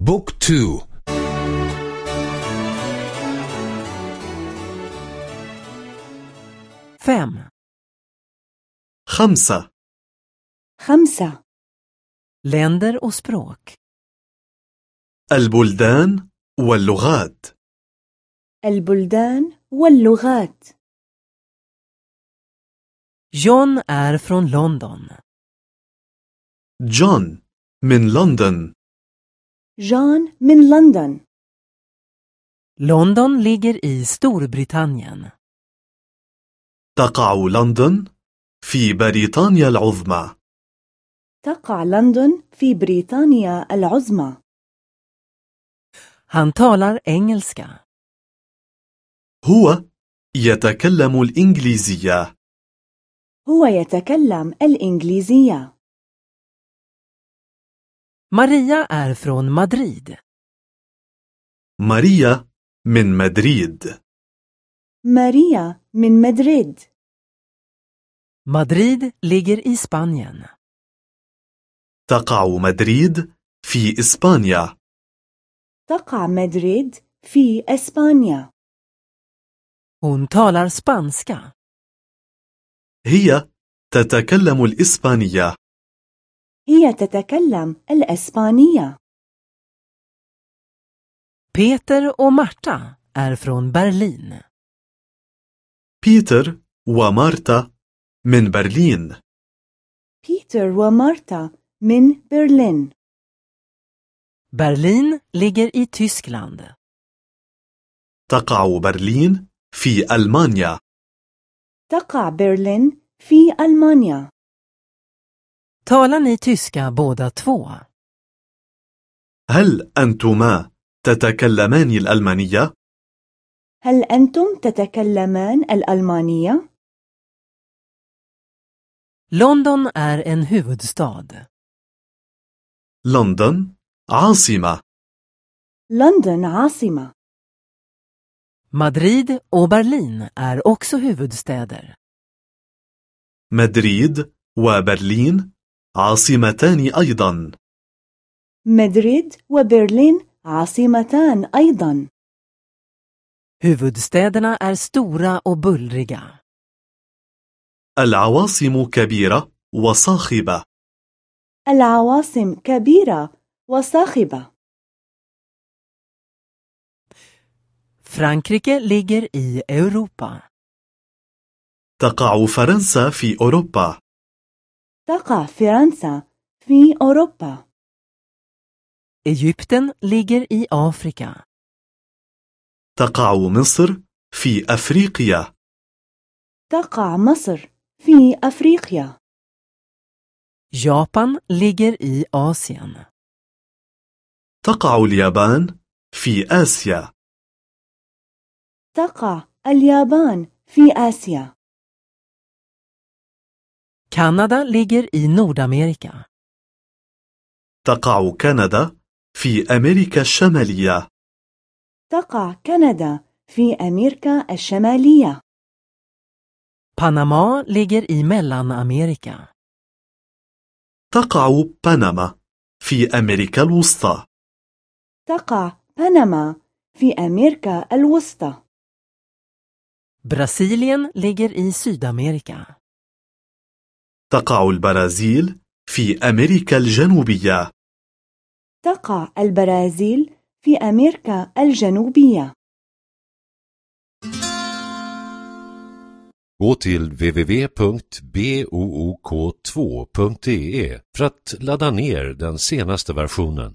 بوك تو. fem, خمسة. خمسة. Länder och språk. البلدان واللغات. البلدان واللغات. John är från London. جون من لندن. جون من لندن London ligger i Storbritannien. تقع لندن في بريطانيا العظمى. تقع لندن في بريطانيا العظمى. Han talar engelska. هو يتكلم الإنجليزية. هو يتكلم الإنجليزية. Maria är från Madrid. ماريا من مدريد ماريا من مدريد Madrid ligger i Spanien. تقع مدريد في إسبانيا تقع مدريد في إسبانيا Hon talar spanska. هي تتكلم الإسبانية هي تتكلم الإسبانية. Peter och Marta är från Berlin. بيتر ومارتا من برلين بيتر ومارتا من برلين Berlin ligger i Tyskland. تقع برلين في ألمانيا. تقع برلين في ألمانيا. Talar ni tyska båda två? هل أنتما تتكلمان الألمانية؟ هل أنتم تتكلمان الألمانية؟ London är en huvudstad. لندن عاصمة لندن عاصمة Madrid och Berlin är också huvudstäder. مدريد وبرلين عاصمتان أيضا. مدريد وبرلين عاصمتان أيضا. Huvudstäderna är stora och bullriga. العواصم كبيرة وصاخبة. العواصم كبيرة وصاخبة. Frankrike ligger i Europa. تقع فرنسا في أوروبا. تقع فرنسا في أوروبا. Egypten ligger i Afrika. تقع مصر في أفريقيا. تقع مصر في أفريقيا. Japan ligger i Asien. تقع اليابان في آسيا. تقع اليابان في آسيا. Kanada ligger i Nordamerika. تقع كندا في أمريكا الشمالية تقع كندا في أمريكا الشمالية Panama ligger i Mellanamerika. تقع بنما في أمريكا الوسطى تقع بنما في أمريكا الوسطى Brasilien ligger i Sydamerika. تقع البرازيل في أمريكا الجنوبية تقع البرازيل في أمريكا الجنوبية Gå till www.book2.de för att ladda ner den senaste versionen.